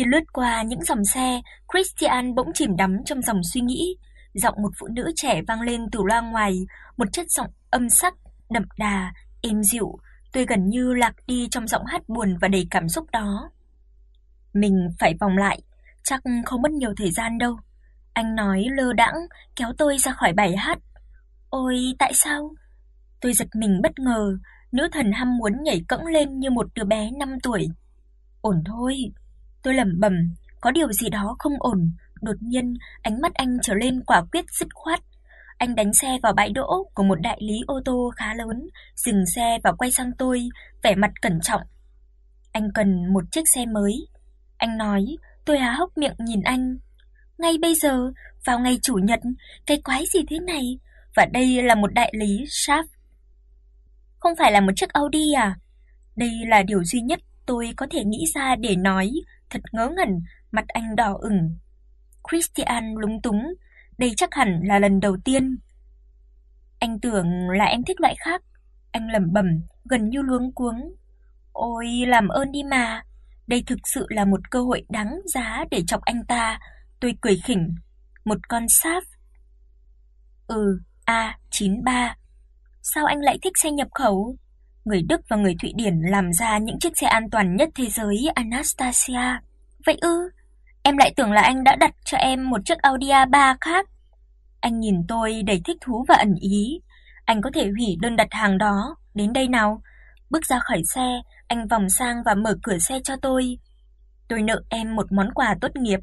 Khi lướt qua những dòng xe, Christian bỗng chìm đắm trong dòng suy nghĩ. Giọng một phụ nữ trẻ vang lên từ loa ngoài, một chất giọng âm sắc, đậm đà, êm dịu, tôi gần như lạc đi trong giọng hát buồn và đầy cảm xúc đó. Mình phải vòng lại, chắc không mất nhiều thời gian đâu. Anh nói lơ đãng, kéo tôi ra khỏi bài hát. Ôi, tại sao? Tôi giật mình bất ngờ, nữ thần ham muốn nhảy cẫng lên như một đứa bé 5 tuổi. Ổn thôi, tôi lẩm bẩm, có điều gì đó không ổn. Đột nhiên, ánh mắt anh trở lên quả quyết dứt khoát. Anh đánh xe vào bãi đỗ của một đại lý ô tô khá lớn, dừng xe và quay sang tôi, vẻ mặt cẩn trọng. Anh cần một chiếc xe mới. Anh nói, tôi há hốc miệng nhìn anh. Ngay bây giờ, vào ngày chủ nhật, cái quái gì thế này? Và đây là một đại lý Sharp. Không phải là một chiếc Audi à? Đây là điều duy nhất tôi có thể nghĩ ra để nói, thật ngớ ngẩn, mặt anh đỏ ửng. Christian lúng túng, đây chắc hẳn là lần đầu tiên. Anh tưởng là em thích loại khác, anh lẩm bẩm, gần như luống cuống. Ôi, làm ơn đi mà, đây thực sự là một cơ hội đáng giá để chọc anh ta. Tôi cười khỉnh, một con sáp. Ừ, A93. Sao anh lại thích xe nhập khẩu? Người Đức và người Thụy Điển làm ra những chiếc xe an toàn nhất thế giới, Anastasia. Vậy ư? Em lại tưởng là anh đã đặt cho em một chiếc Audi A3 khác. Anh nhìn tôi đầy thích thú và ẩn ý. Anh có thể hủy đơn đặt hàng đó, đến đây nào. Bước ra khỏi xe, anh vòng sang và mở cửa xe cho tôi. Tôi nợ em một món quà tốt nghiệp,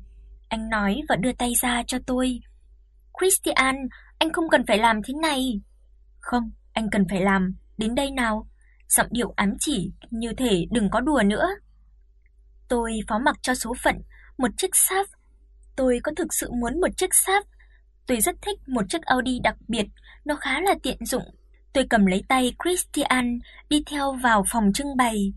anh nói và đưa tay ra cho tôi. Christian, anh không cần phải làm thế này. Không, anh cần phải làm, đến đây nào. Giọng điệu ám chỉ như thể đừng có đùa nữa. Tôi phó mặc cho số phận, một chiếc sáp. Tôi có thực sự muốn một chiếc sáp? Tôi rất thích một chiếc Audi đặc biệt, nó khá là tiện dụng. Tôi cầm lấy tay Christian đi theo vào phòng trưng bày.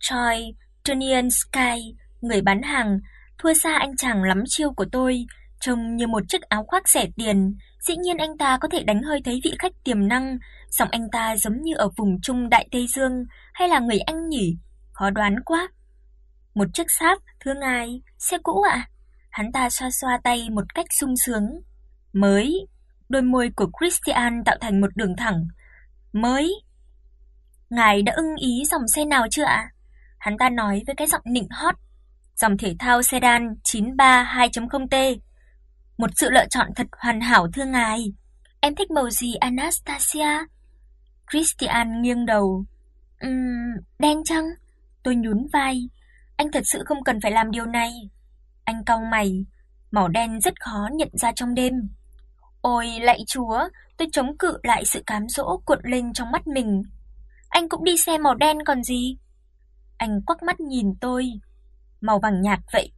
Choi, Tonian Sky, người bán hàng, thua xa anh chàng lắm chiêu của tôi, trông như một chiếc áo khoác rẻ tiền, dĩ nhiên anh ta có thể đánh hơi thấy vị khách tiềm năng, giọng anh ta giống như ở vùng Trung Đại Tây Dương hay là người Anh nhỉ? Khó đoán quá. Một chiếc sáp, thưa ngài, xe cũ ạ? À? Hắn ta xoa xoa tay một cách sung sướng. Mới. Đôi môi của Christian tạo thành một đường thẳng. Mới. Ngài đã ưng ý dòng xe nào chưa ạ? Hắn ta nói với cái giọng nịnh hót. Dòng thể thao sedan 932.0T. Một sự lựa chọn thật hoàn hảo thưa ngài. Em thích màu gì Anastasia? Christian nghiêng đầu. Ừm, um, đen chăng? Tôi nhún vai. Anh thật sự không cần phải làm điều này. Anh cau mày, màu đen rất khó nhận ra trong đêm. Ôi lạy Chúa, tôi chống cự lại sự cám dỗ cuộn lên trong mắt mình. Anh cũng đi xe màu đen còn gì? Anh quắc mắt nhìn tôi. Màu vàng nhạt vậy.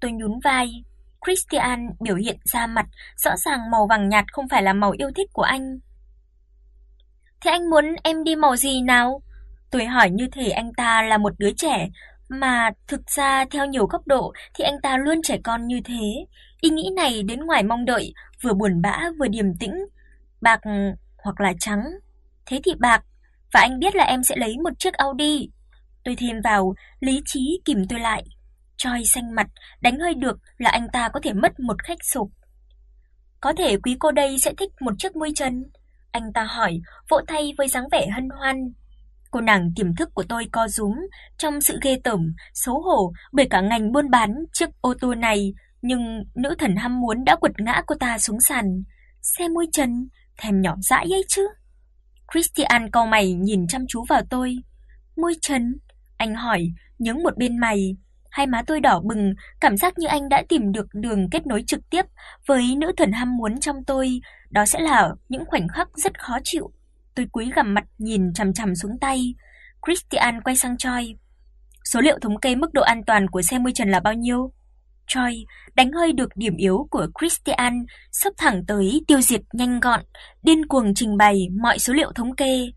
Tôi nhún vai. Christian biểu hiện ra mặt, rõ ràng màu vàng nhạt không phải là màu yêu thích của anh. Thế anh muốn em đi màu gì nào? Tôi hỏi như thể anh ta là một đứa trẻ, mà thực ra theo nhiều góc độ thì anh ta luôn trẻ con như thế. Ý nghĩ này đến ngoài mong đợi, vừa buồn bã vừa điềm tĩnh. Bạc hoặc là trắng. Thế thì bạc, và anh biết là em sẽ lấy một chiếc Audi. Tôi thêm vào, lý trí kìm tôi lại. Choi xanh mặt, đánh hơi được là anh ta có thể mất một khách sụp. Có thể quý cô đây sẽ thích một chiếc mui chân. Anh ta hỏi, vỗ tay với dáng vẻ hân hoan. Cô nàng tiềm thức của tôi co rúm trong sự ghê tởm, xấu hổ bởi cả ngành buôn bán chiếc ô tô này, nhưng nữ thần ham muốn đã quật ngã cô ta xuống sàn. Xe môi chân, thèm nhỏ dãi ấy chứ. Christian cau mày nhìn chăm chú vào tôi. Môi chân? Anh hỏi, nhướng một bên mày. Hai má tôi đỏ bừng, cảm giác như anh đã tìm được đường kết nối trực tiếp với nữ thần ham muốn trong tôi, đó sẽ là những khoảnh khắc rất khó chịu. Tôi cúi gằm mặt nhìn chằm chằm xuống tay. Christian quay sang Choi. Số liệu thống kê mức độ an toàn của xe môi trần là bao nhiêu? Choi đánh hơi được điểm yếu của Christian, sắp thẳng tới tiêu diệt nhanh gọn, điên cuồng trình bày mọi số liệu thống kê.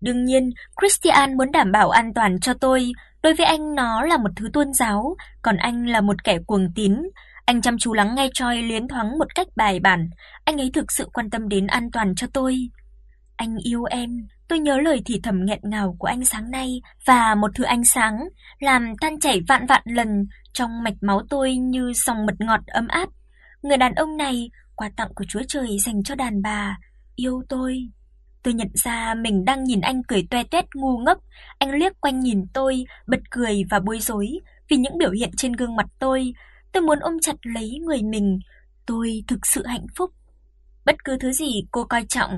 Đương nhiên, Christian muốn đảm bảo an toàn cho tôi, đối với anh nó là một thứ tôn giáo, còn anh là một kẻ cuồng tín. Anh chăm chú lắng nghe Choi liến thoáng một cách bài bản, anh ấy thực sự quan tâm đến an toàn cho tôi. Anh yêu em, Tôi nhớ lời thì thầm nghẹn ngào của anh sáng nay và một thứ ánh sáng làm tan chảy vạn vạn lần trong mạch máu tôi như dòng mật ngọt ấm áp. Người đàn ông này, quà tặng của Chúa Trời dành cho đàn bà, yêu tôi. Tôi nhận ra mình đang nhìn anh cười toe toét ngu ngốc, anh liếc quanh nhìn tôi, bật cười và bối rối vì những biểu hiện trên gương mặt tôi. Tôi muốn ôm chặt lấy người mình, tôi thực sự hạnh phúc. Bất cứ thứ gì cô coi trọng,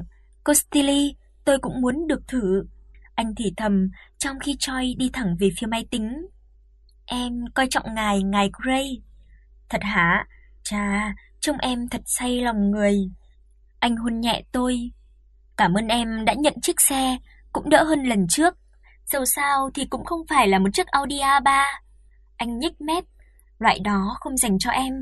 cô Stilly, tôi cũng muốn được thử. Anh thì thầm trong khi Choi đi thẳng về phía máy tính. Em coi trọng ngài, ngài Gray. Thật hả? Chà, trông em thật say lòng người. Anh hôn nhẹ tôi. Cảm ơn em đã nhận chiếc xe, cũng đỡ hơn lần trước. Dẫu sao thì cũng không phải là một chiếc Audi A3. Anh nhếch mép, loại đó không dành cho em.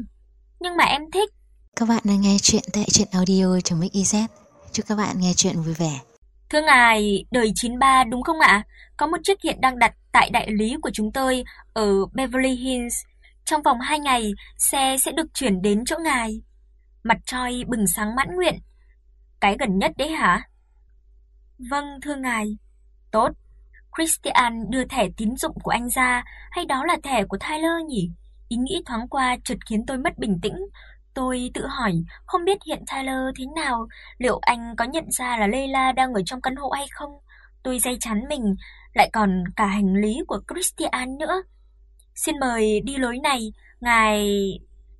Nhưng mà em thích. Các bạn đang nghe chuyện tại truyện audio.mix.iz. Chúc các bạn nghe chuyện vui vẻ. Thưa ngài, đời 93 đúng không ạ? Có một chiếc hiện đang đặt tại đại lý của chúng tôi ở Beverly Hills. Trong vòng 2 ngày, xe sẽ được chuyển đến chỗ ngài. Mặt Choi bừng sáng mãn nguyện. Cái gần nhất đấy hả? Vâng, thưa ngài. Tốt. Christian đưa thẻ tín dụng của anh ra, hay đó là thẻ của Tyler nhỉ? Ý nghĩ thoáng qua chợt khiến tôi mất bình tĩnh. Tôi tự hỏi, không biết hiện Tyler thế nào, liệu anh có nhận ra là Leila đang ở trong căn hộ hay không? Tôi dây chán mình, lại còn cả hành lý của Christian nữa. Xin mời đi lối này, ngài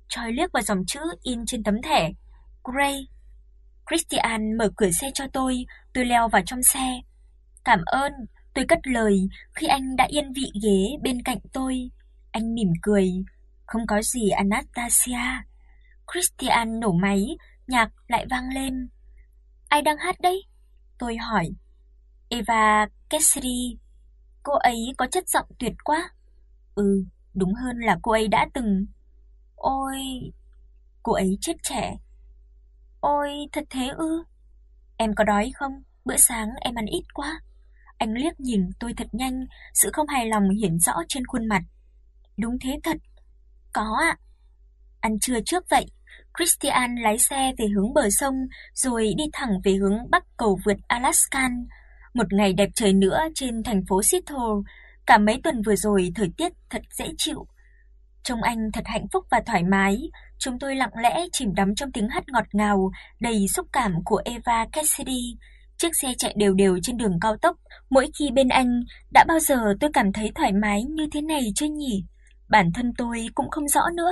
Choi liếc vào dòng chữ in trên tấm thẻ. Gray. Christian mở cửa xe cho tôi, tôi leo vào trong xe. Cảm ơn, tôi cất lời khi anh đã yên vị ghế bên cạnh tôi. Anh mỉm cười, không có gì Anastasia. Christian nổ máy, nhạc lại vang lên. Ai đang hát đấy? Tôi hỏi. Eva Cassidy. Cô ấy có chất giọng tuyệt quá. Ừ, đúng hơn là cô ấy đã từng. Ôi, cô ấy chết trẻ. Ôi, thật thế ư? Em có đói không? Bữa sáng em ăn ít quá. Anh liếc nhìn tôi thật nhanh, sự không hài lòng hiển rõ trên khuôn mặt. Đúng thế thật. Có ạ. Ăn trưa trước vậy. Christian lái xe về hướng bờ sông rồi đi thẳng về hướng bắc cầu vượt Alaskan. Một ngày đẹp trời nữa trên thành phố Seattle, cả mấy tuần vừa rồi thời tiết thật dễ chịu. Trông anh thật hạnh phúc và thoải mái, chúng tôi lặng lẽ chìm đắm trong tiếng hát ngọt ngào, đầy xúc cảm của Eva Cassidy. Chiếc xe chạy đều đều trên đường cao tốc, mỗi khi bên anh, đã bao giờ tôi cảm thấy thoải mái như thế này chưa nhỉ? Bản thân tôi cũng không rõ nữa.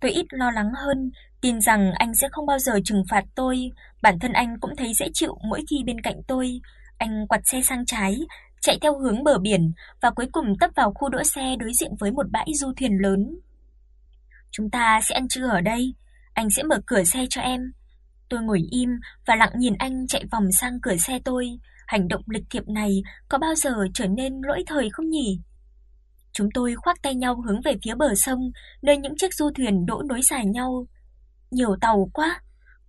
Tôi ít lo lắng hơn, tin rằng anh sẽ không bao giờ trừng phạt tôi, bản thân anh cũng thấy dễ chịu mỗi khi bên cạnh tôi. Anh quạt xe sang trái, chạy theo hướng bờ biển và cuối cùng tấp vào khu đỗ xe đối diện với một bãi du thuyền lớn. Chúng ta sẽ ăn trưa ở đây, anh sẽ mở cửa xe cho em. Tôi ngồi im và lặng nhìn anh chạy vòng sang cửa xe tôi, hành động lịch thiệp này có bao giờ trở nên lỗi thời không nhỉ? Chúng tôi khoác tay nhau hướng về phía bờ sông, nơi những chiếc du thuyền đỗ nối dài nhau. Nhiều tàu quá,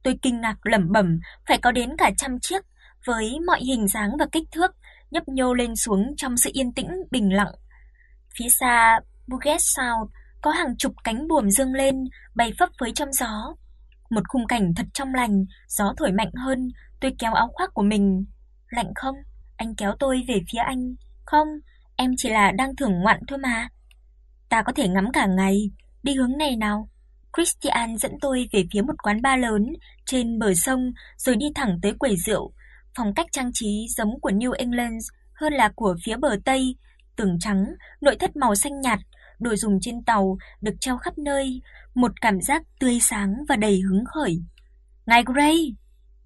tôi kinh ngạc lẩm bẩm, phải có đến cả trăm chiếc với mọi hình dáng và kích thước, nhấp nhô lên xuống trong sự yên tĩnh bình lặng. Phía xa, Puget Sound có hàng chục cánh buồm dương lên, bay phấp phới trong gió. Một khung cảnh thật trong lành, gió thổi mạnh hơn, tôi kéo áo khoác của mình. Lạnh không? Anh kéo tôi về phía anh. Không, em chỉ là đang thưởng ngoạn thôi mà. Ta có thể ngắm cả ngày, đi hướng này nào. Christian dẫn tôi về phía một quán bar lớn trên bờ sông rồi đi thẳng tới quầy rượu. Phong cách trang trí giống của New England hơn là của phía bờ Tây, tường trắng, nội thất màu xanh nhạt, đồ dùng trên tàu được treo khắp nơi, một cảm giác tươi sáng và đầy hứng khởi. Ngài Gray,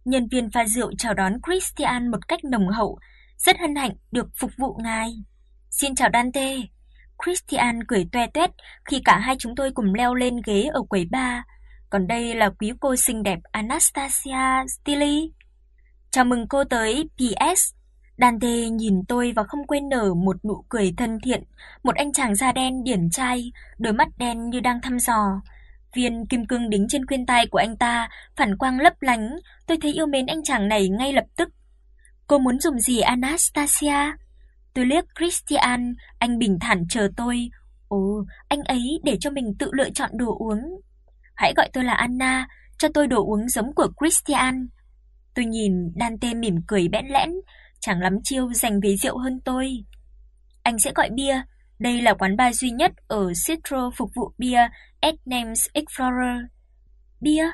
nhân viên pha rượu chào đón Christian một cách nồng hậu, rất hân hạnh được phục vụ ngài. Xin chào Dante. Christian cười toe toét khi cả hai chúng tôi cùng leo lên ghế ở quầy bar. Còn đây là quý cô xinh đẹp Anastasia Stili. Chào mừng cô tới PS. Dante nhìn tôi và không quên nở một nụ cười thân thiện, một anh chàng da đen điển trai, đôi mắt đen như đang thăm dò. Viên kim cương đính trên khuyên tai của anh ta phản quang lấp lánh, tôi thấy yêu mến anh chàng này ngay lập tức. Cô muốn dùng gì Anastasia? Tôi liếc Christian, anh bình thản chờ tôi. Ồ, anh ấy để cho mình tự lựa chọn đồ uống. Hãy gọi tôi là Anna, cho tôi đồ uống giống của Christian. Tôi nhìn Dante mỉm cười bẽn lẽn, chẳng lắm chiêu dành ví rượu hơn tôi. Anh sẽ gọi bia, đây là quán bar duy nhất ở Citro phục vụ bia at Names Explorer. Bia?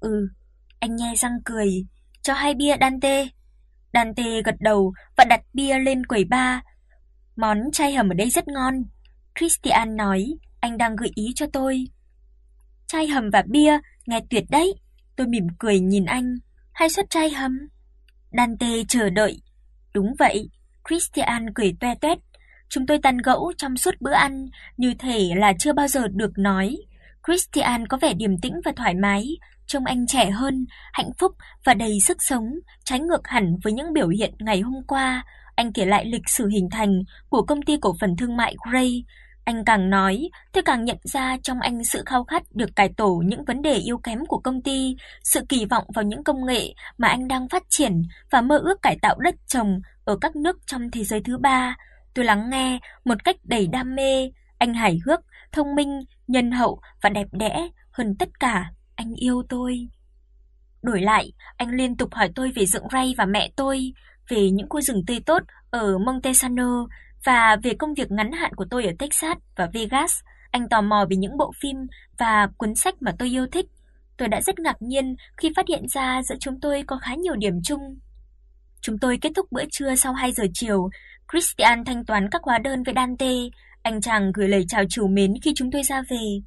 Ừ, anh nhe răng cười, cho hai bia Dante. Dante gật đầu và đặt bia lên quầy bar. Món chay hầm ở đây rất ngon. Christian nói, anh đang gợi ý cho tôi. Chay hầm và bia, nghe tuyệt đấy. Tôi mỉm cười nhìn anh, hai suất chay hầm. Dante chờ đợi. Đúng vậy, Christian cười toe toét. Chúng tôi tán gẫu trong suốt bữa ăn, như thể là chưa bao giờ được nói. Christian có vẻ điềm tĩnh và thoải mái, trông anh trẻ hơn, hạnh phúc và đầy sức sống, trái ngược hẳn với những biểu hiện ngày hôm qua. Anh kể lại lịch sử hình thành của công ty cổ phần thương mại Gray. Anh càng nói, tôi càng nhận ra trong anh sự khao khát được cải tổ những vấn đề yếu kém của công ty, sự kỳ vọng vào những công nghệ mà anh đang phát triển và mơ ước cải tạo đất trồng ở các nước trong thế giới thứ ba. Tôi lắng nghe một cách đầy đam mê, anh hài hước, thông minh, nhân hậu và đẹp đẽ, hơn tất cả, anh yêu tôi. Đổi lại, anh liên tục hỏi tôi về dựng Ray và mẹ tôi, về những khu rừng tươi tốt ở Montesano và về công việc ngắn hạn của tôi ở Texas và Vegas. Anh tò mò về những bộ phim và cuốn sách mà tôi yêu thích. Tôi đã rất ngạc nhiên khi phát hiện ra giữa chúng tôi có khá nhiều điểm chung. Chúng tôi kết thúc bữa trưa sau 2 giờ chiều, Christian thanh toán các hóa đơn với Dante, anh chàng gửi lời chào trìu mến khi chúng tôi ra về.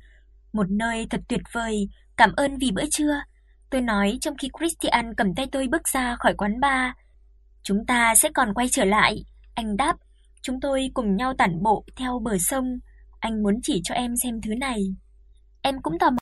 Một nơi thật tuyệt vời, cảm ơn vì bữa trưa. Tôi nói trong khi Christian cầm tay tôi bước ra khỏi quán bar. Chúng ta sẽ còn quay trở lại, anh đáp. Chúng tôi cùng nhau tản bộ theo bờ sông. Anh muốn chỉ cho em xem thứ này. Em cũng tò mò